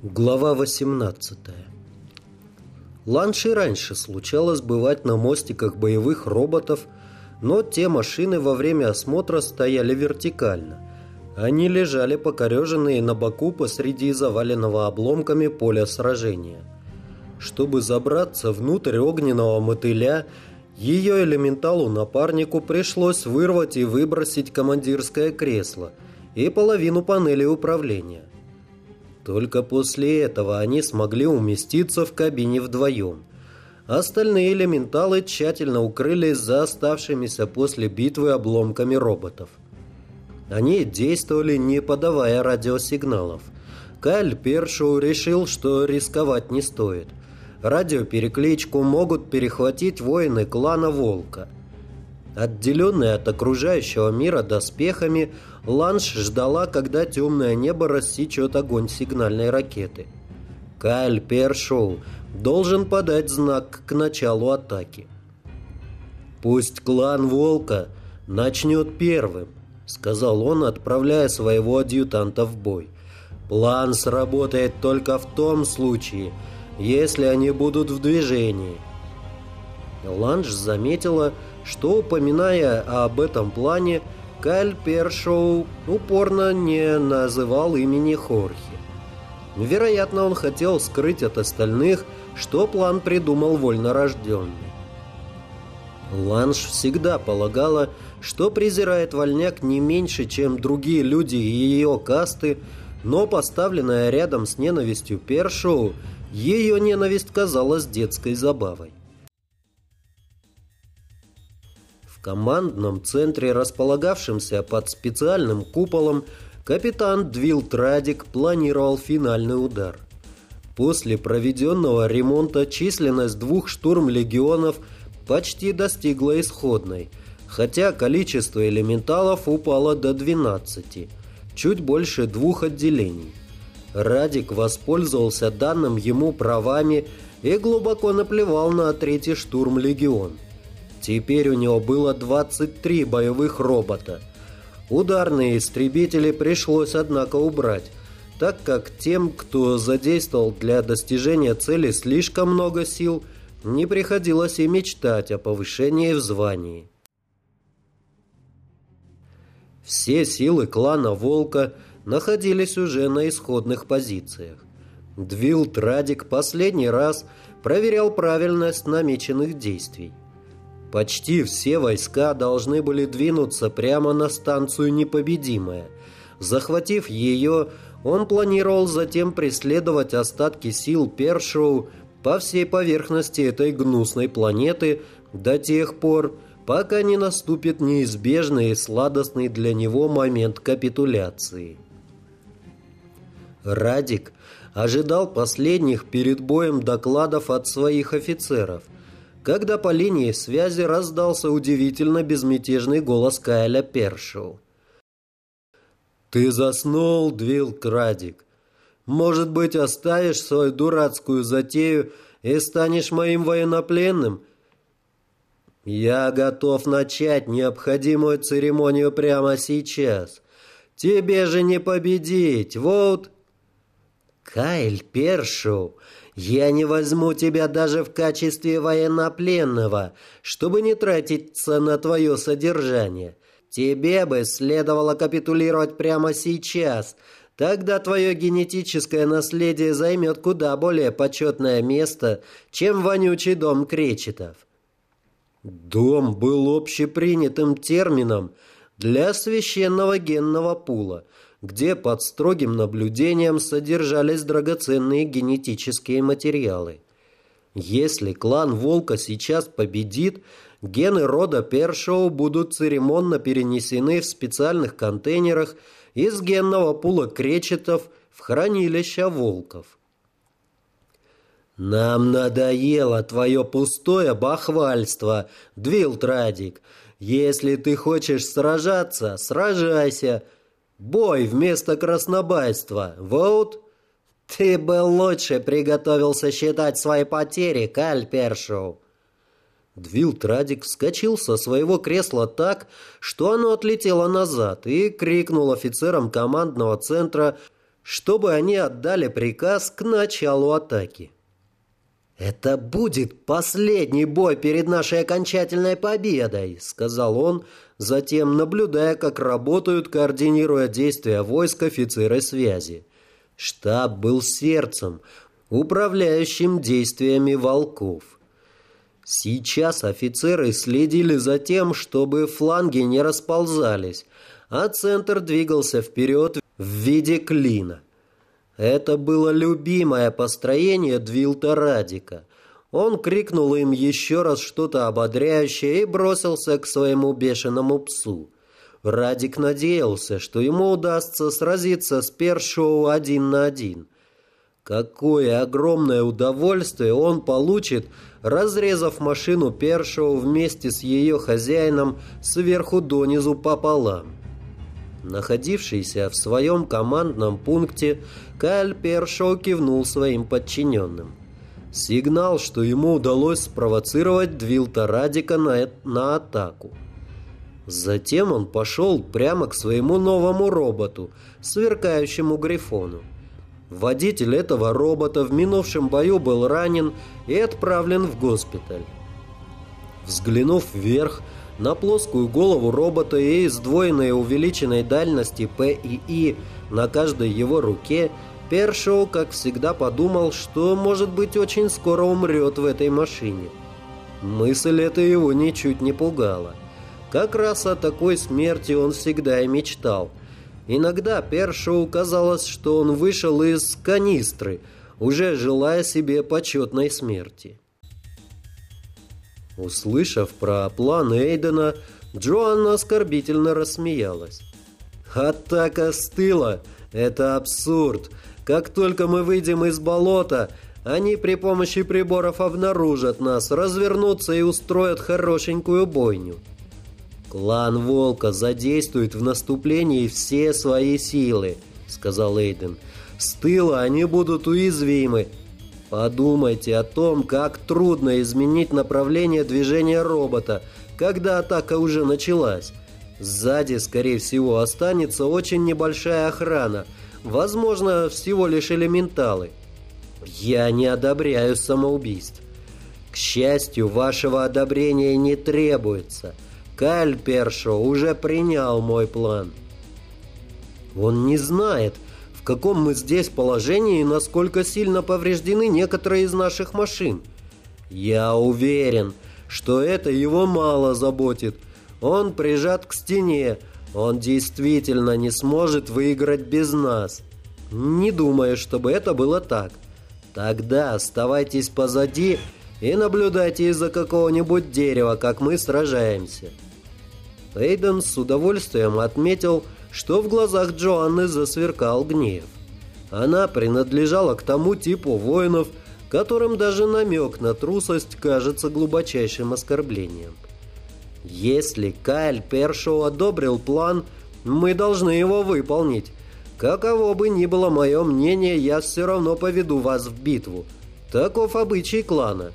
Глава 18 Ланш раньше случалось бывать на мостиках боевых роботов, но те машины во время осмотра стояли вертикально. Они лежали покореженные на боку посреди заваленного обломками поля сражения. Чтобы забраться внутрь огненного мотыля, ее элементалу-напарнику пришлось вырвать и выбросить командирское кресло и половину панели управления. Только после этого они смогли уместиться в кабине вдвоем. Остальные элементалы тщательно укрылись за оставшимися после битвы обломками роботов. Они действовали, не подавая радиосигналов. Каль Першоу решил, что рисковать не стоит. Радиоперекличку могут перехватить воины клана Волка – Отделенная от окружающего мира доспехами, Ланш ждала, когда темное небо рассечет огонь сигнальной ракеты. Кайл Першоу должен подать знак к началу атаки. «Пусть клан Волка начнет первым», — сказал он, отправляя своего адъютанта в бой. «План сработает только в том случае, если они будут в движении». Ланш заметила, что, упоминая об этом плане, Каль Першоу упорно не называл имени Хорхи. Вероятно, он хотел скрыть от остальных, что план придумал вольнорожденный. Ланш всегда полагала, что презирает вольняк не меньше, чем другие люди и ее касты, но поставленная рядом с ненавистью Першоу, ее ненависть казалась детской забавой. В командном центре, располагавшемся под специальным куполом, капитан Двил Традик планировал финальный удар. После проведенного ремонта численность двух штурм-легионов почти достигла исходной, хотя количество элементалов упало до 12, чуть больше двух отделений. Радик воспользовался данным ему правами и глубоко наплевал на третий штурм-легион – Теперь у него было 23 боевых робота. Ударные истребители пришлось, однако, убрать, так как тем, кто задействовал для достижения цели слишком много сил, не приходилось и мечтать о повышении в звании. Все силы клана Волка находились уже на исходных позициях. Двилд Радик последний раз проверял правильность намеченных действий. Почти все войска должны были двинуться прямо на станцию «Непобедимая». Захватив ее, он планировал затем преследовать остатки сил Першоу по всей поверхности этой гнусной планеты до тех пор, пока не наступит неизбежный и сладостный для него момент капитуляции. Радик ожидал последних перед боем докладов от своих офицеров – когда по линии связи раздался удивительно безмятежный голос Кайля Першоу. «Ты заснул, Двилл Крадик. Может быть, оставишь свою дурацкую затею и станешь моим военнопленным?» «Я готов начать необходимую церемонию прямо сейчас. Тебе же не победить, вот...» «Кайль Першоу, я не возьму тебя даже в качестве военнопленного, чтобы не тратиться на твое содержание. Тебе бы следовало капитулировать прямо сейчас. Тогда твое генетическое наследие займет куда более почетное место, чем вонючий дом кречетов. Дом был общепринятым термином для священного генного пула – где под строгим наблюдением содержались драгоценные генетические материалы. Если клан Волка сейчас победит, гены рода Першоу будут церемонно перенесены в специальных контейнерах из генного пула кречетов в хранилища волков. «Нам надоело твое пустое бахвальство, Двилтрадик. Если ты хочешь сражаться, сражайся, Бой вместо краснобайства. Вот. Ты бы лучше приготовился считать свои потери, Каль Першоу. Двилд Радик вскочил со своего кресла так, что оно отлетело назад, и крикнул офицерам командного центра, чтобы они отдали приказ к началу атаки. «Это будет последний бой перед нашей окончательной победой», — сказал он, затем наблюдая, как работают, координируя действия войск офицеры связи. Штаб был сердцем, управляющим действиями волков. Сейчас офицеры следили за тем, чтобы фланги не расползались, а центр двигался вперед в виде клина. Это было любимое построение Двилта Радика. Он крикнул им еще раз что-то ободряющее и бросился к своему бешеному псу. Радик надеялся, что ему удастся сразиться с Першоу один на один. Какое огромное удовольствие он получит, разрезав машину Першоу вместе с ее хозяином сверху донизу пополам. Находившийся в своем командном пункте, Кайл Першоу кивнул своим подчиненным. Сигнал, что ему удалось спровоцировать Двилта Радика на, на атаку. Затем он пошел прямо к своему новому роботу, сверкающему Грифону. Водитель этого робота в минувшем бою был ранен и отправлен в госпиталь. Взглянув вверх, на плоскую голову робота и сдвоенной увеличенной дальности П и И на каждой его руке, Першоу, как всегда, подумал, что, может быть, очень скоро умрет в этой машине. Мысль эта его ничуть не пугала. Как раз о такой смерти он всегда и мечтал. Иногда Першоу казалось, что он вышел из канистры, уже желая себе почетной смерти. Услышав про план Эйдена, Джоанна оскорбительно рассмеялась. «Атака с тыла! Это абсурд! Как только мы выйдем из болота, они при помощи приборов обнаружат нас, развернутся и устроят хорошенькую бойню. Клан Волка задействует в наступлении все свои силы», — сказал Эйден. «С тыла они будут уязвимы, Подумайте о том, как трудно изменить направление движения робота, когда атака уже началась. Сзади, скорее всего, останется очень небольшая охрана, возможно, всего лишь элементалы. Я не одобряю самоубийств. К счастью, вашего одобрения не требуется. Каль Першо уже принял мой план. Он не знает, каком мы здесь положении и насколько сильно повреждены некоторые из наших машин. Я уверен, что это его мало заботит. Он прижат к стене. Он действительно не сможет выиграть без нас. Не думаю, чтобы это было так. Тогда оставайтесь позади и наблюдайте из-за какого-нибудь дерева, как мы сражаемся. Эйден с удовольствием отметил, что в глазах Джоанны засверкал гнев. Она принадлежала к тому типу воинов, которым даже намек на трусость кажется глубочайшим оскорблением. Если Кайл Першоу одобрил план, мы должны его выполнить. Каково бы ни было мое мнение, я все равно поведу вас в битву. Таков обычай клана.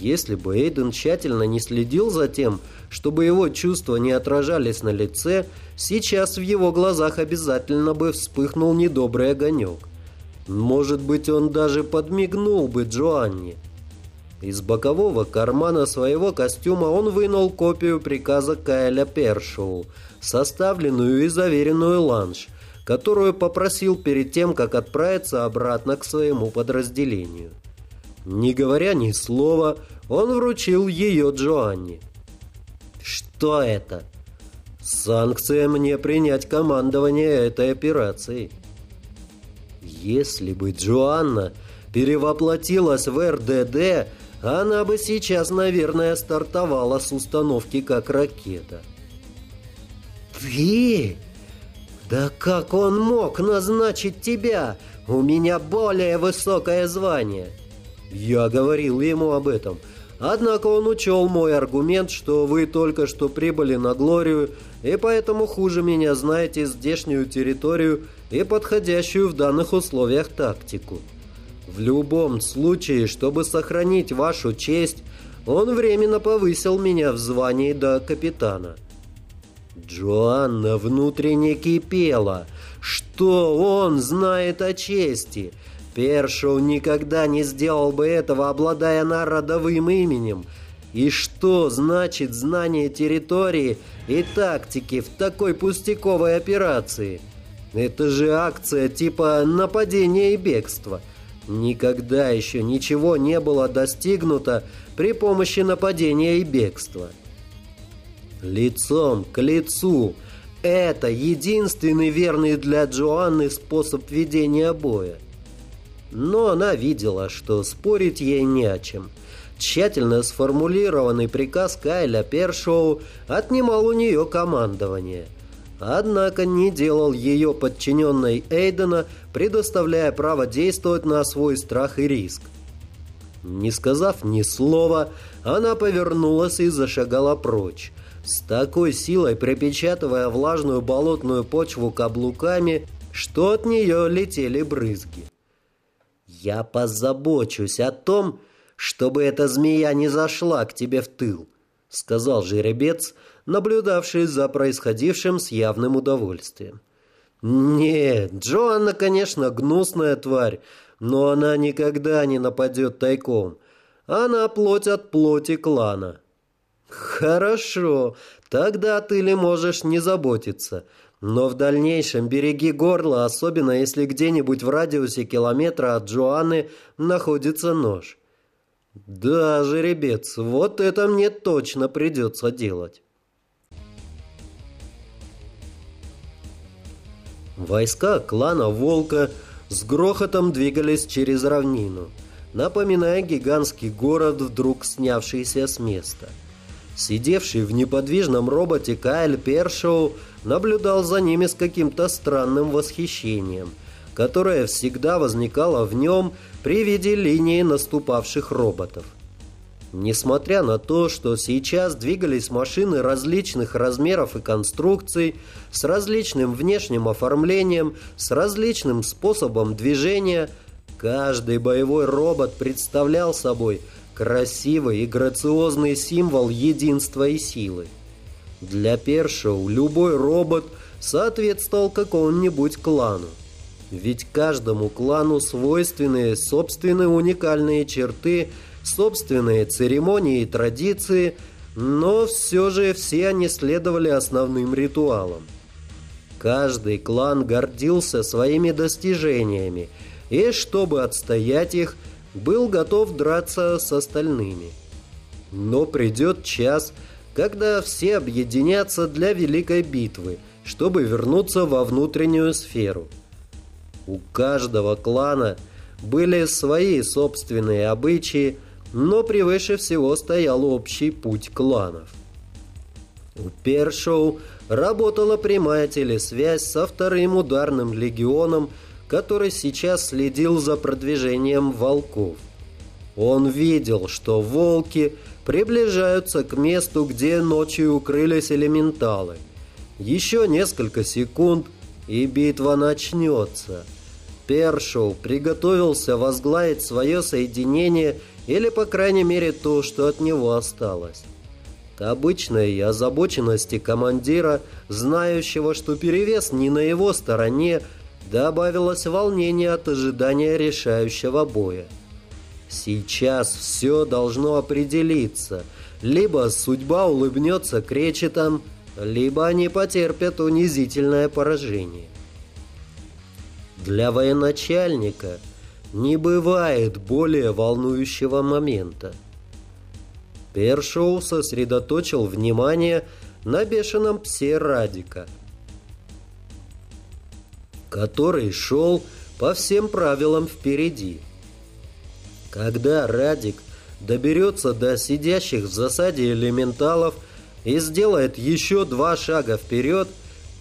Если бы Эйден тщательно не следил за тем, чтобы его чувства не отражались на лице, сейчас в его глазах обязательно бы вспыхнул недобрый огонек. Может быть, он даже подмигнул бы Джоанне. Из бокового кармана своего костюма он вынул копию приказа Кайля Першоу, составленную и заверенную ланш, которую попросил перед тем, как отправиться обратно к своему подразделению. Не говоря ни слова, он вручил ее Джоанне. «Что это?» «Санкция мне принять командование этой операцией». Если бы Джоанна перевоплотилась в РДД, она бы сейчас, наверное, стартовала с установки как ракета. «Ты? Да как он мог назначить тебя? У меня более высокое звание!» Я говорил ему об этом. Однако он учел мой аргумент, что вы только что прибыли на Глорию, и поэтому хуже меня знаете здешнюю территорию и подходящую в данных условиях тактику. В любом случае, чтобы сохранить вашу честь, он временно повысил меня в звании до капитана. Джоанна внутренне кипела. Что он знает о чести? Першоу никогда не сделал бы этого, обладая народовым именем. И что значит знание территории и тактики в такой пустяковой операции? Это же акция типа нападения и бегства. Никогда еще ничего не было достигнуто при помощи нападения и бегства. Лицом к лицу. Это единственный верный для Джоанны способ ведения боя. Но она видела, что спорить ей не о чем. Тщательно сформулированный приказ Кайля Першоу отнимал у нее командование. Однако не делал ее подчиненной Эйдена, предоставляя право действовать на свой страх и риск. Не сказав ни слова, она повернулась и зашагала прочь, с такой силой припечатывая влажную болотную почву каблуками, что от нее летели брызги. «Я позабочусь о том, чтобы эта змея не зашла к тебе в тыл», — сказал жеребец, наблюдавший за происходившим с явным удовольствием. «Нет, Джоанна, конечно, гнусная тварь, но она никогда не нападет тайком. Она плоть от плоти клана». «Хорошо, тогда ты ли можешь не заботиться. Но в дальнейшем береги горло, особенно если где-нибудь в радиусе километра от Джоанны находится нож». «Да, жеребец, вот это мне точно придется делать». Войска клана Волка с грохотом двигались через равнину, напоминая гигантский город, вдруг снявшийся с места. Сидевший в неподвижном роботе Кайл Першоу наблюдал за ними с каким-то странным восхищением, которое всегда возникало в нем при виде линии наступавших роботов. Несмотря на то, что сейчас двигались машины различных размеров и конструкций, с различным внешним оформлением, с различным способом движения, каждый боевой робот представлял собой красивый и грациозный символ единства и силы. Для Першоу любой робот соответствовал какому-нибудь клану. Ведь каждому клану свойственны собственные уникальные черты – собственные церемонии и традиции, но все же все они следовали основным ритуалам. Каждый клан гордился своими достижениями и, чтобы отстоять их, был готов драться с остальными. Но придет час, когда все объединятся для великой битвы, чтобы вернуться во внутреннюю сферу. У каждого клана были свои собственные обычаи, но превыше всего стоял общий путь кланов. У Першоу работала прямая телесвязь со вторым ударным легионом, который сейчас следил за продвижением волков. Он видел, что волки приближаются к месту, где ночью укрылись элементалы. Еще несколько секунд, и битва начнется. Першоу приготовился возглавить свое соединение – или, по крайней мере, то, что от него осталось. К обычной озабоченности командира, знающего, что перевес не на его стороне, добавилось волнение от ожидания решающего боя. Сейчас все должно определиться. Либо судьба улыбнется кречетом, либо они потерпят унизительное поражение. Для военачальника – не бывает более волнующего момента. Першоу сосредоточил внимание на бешеном псе Радика, который шел по всем правилам впереди. Когда Радик доберется до сидящих в засаде элементалов и сделает еще два шага вперед,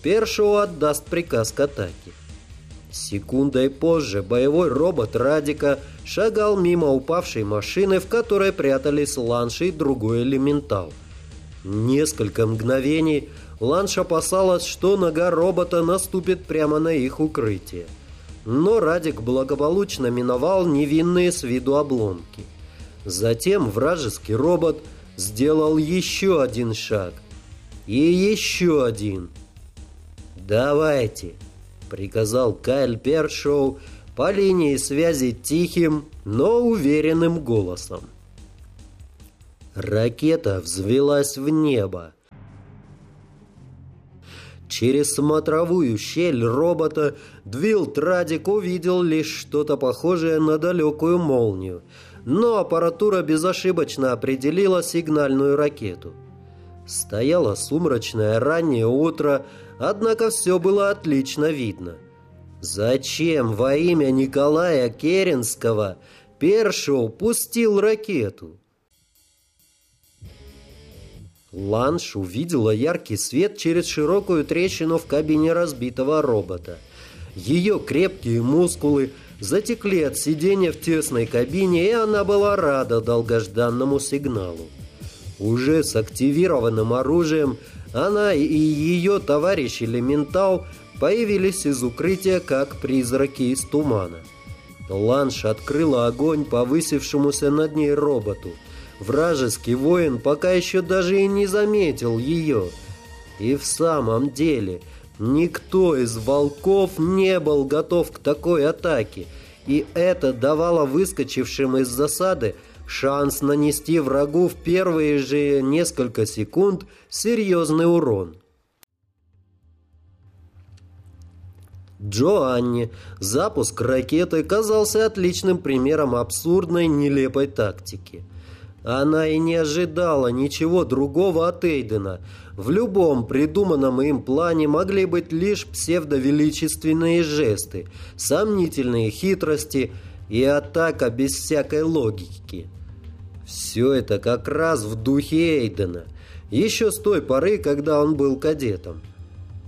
Першоу отдаст приказ к атаке. Секундой позже боевой робот Радика шагал мимо упавшей машины, в которой прятались Ланш и другой элементал. Несколько мгновений Ланш опасалась, что нога робота наступит прямо на их укрытие. Но Радик благополучно миновал невинные с виду обломки. Затем вражеский робот сделал еще один шаг. И еще один. «Давайте», — приказал Кайл Першоу по линии связи тихим, но уверенным голосом. Ракета взвелась в небо. Через смотровую щель робота Двилд Радик увидел лишь что-то похожее на далекую молнию, но аппаратура безошибочно определила сигнальную ракету. Стояло сумрачное раннее утро, однако все было отлично видно. Зачем во имя Николая Керенского Першоу пустил ракету? Ланш увидела яркий свет через широкую трещину в кабине разбитого робота. Ее крепкие мускулы затекли от сидения в тесной кабине, и она была рада долгожданному сигналу. Уже с активированным оружием она и ее товарищ Элементал появились из укрытия, как призраки из тумана. Ланш открыла огонь по высевшемуся над ней роботу – Вражеский воин пока еще даже и не заметил ее. И в самом деле, никто из волков не был готов к такой атаке, и это давало выскочившим из засады шанс нанести врагу в первые же несколько секунд серьезный урон. Джоанне запуск ракеты казался отличным примером абсурдной, нелепой тактики – она и не ожидала ничего другого от Эйдена. В любом придуманном им плане могли быть лишь псевдовеличественные жесты, сомнительные хитрости и атака без всякой логики. Все это как раз в духе Эйдена, еще с той поры, когда он был кадетом.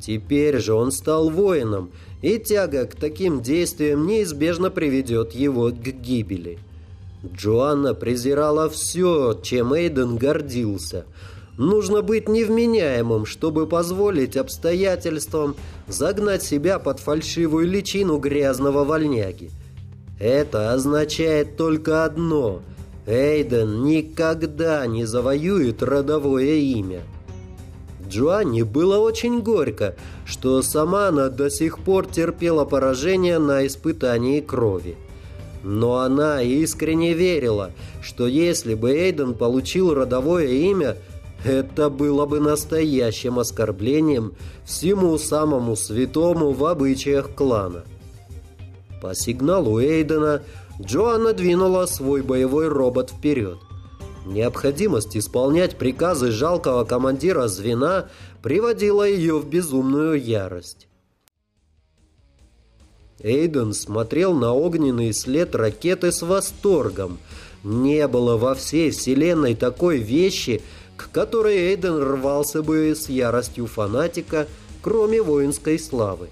Теперь же он стал воином, и тяга к таким действиям неизбежно приведет его к гибели. Джоанна презирала все, чем Эйден гордился. Нужно быть невменяемым, чтобы позволить обстоятельствам загнать себя под фальшивую личину грязного вольняги. Это означает только одно – Эйден никогда не завоюет родовое имя. Джоанне было очень горько, что сама она до сих пор терпела поражение на испытании крови. Но она искренне верила, что если бы Эйден получил родовое имя, это было бы настоящим оскорблением всему самому святому в обычаях клана. По сигналу Эйдена Джоанна двинула свой боевой робот вперед. Необходимость исполнять приказы жалкого командира звена приводила ее в безумную ярость. Эйден смотрел на огненный след ракеты с восторгом. Не было во всей вселенной такой вещи, к которой Эйден рвался бы с яростью фанатика, кроме воинской славы.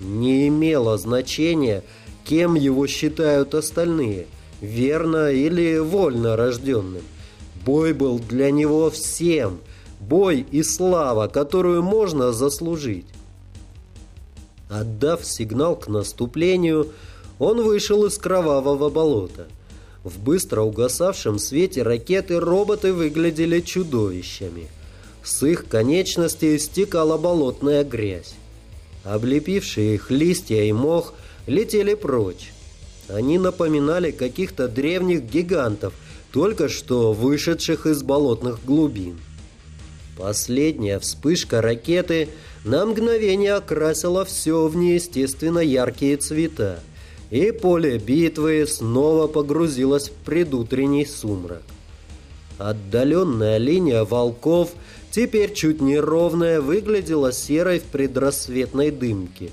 Не имело значения, кем его считают остальные, верно или вольно рожденным. Бой был для него всем, бой и слава, которую можно заслужить. Отдав сигнал к наступлению, он вышел из кровавого болота. В быстро угасавшем свете ракеты роботы выглядели чудовищами. С их конечностей стекала болотная грязь. Облепившие их листья и мох летели прочь. Они напоминали каких-то древних гигантов, только что вышедших из болотных глубин. Последняя вспышка ракеты – на мгновение окрасила все в неестественно яркие цвета, и поле битвы снова погрузилось в предутренний сумрак. Отдаленная линия волков, теперь чуть неровная, выглядела серой в предрассветной дымке.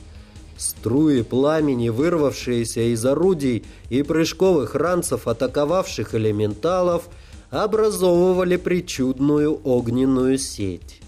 Струи пламени, вырвавшиеся из орудий и прыжковых ранцев атаковавших элементалов, образовывали причудную огненную сеть.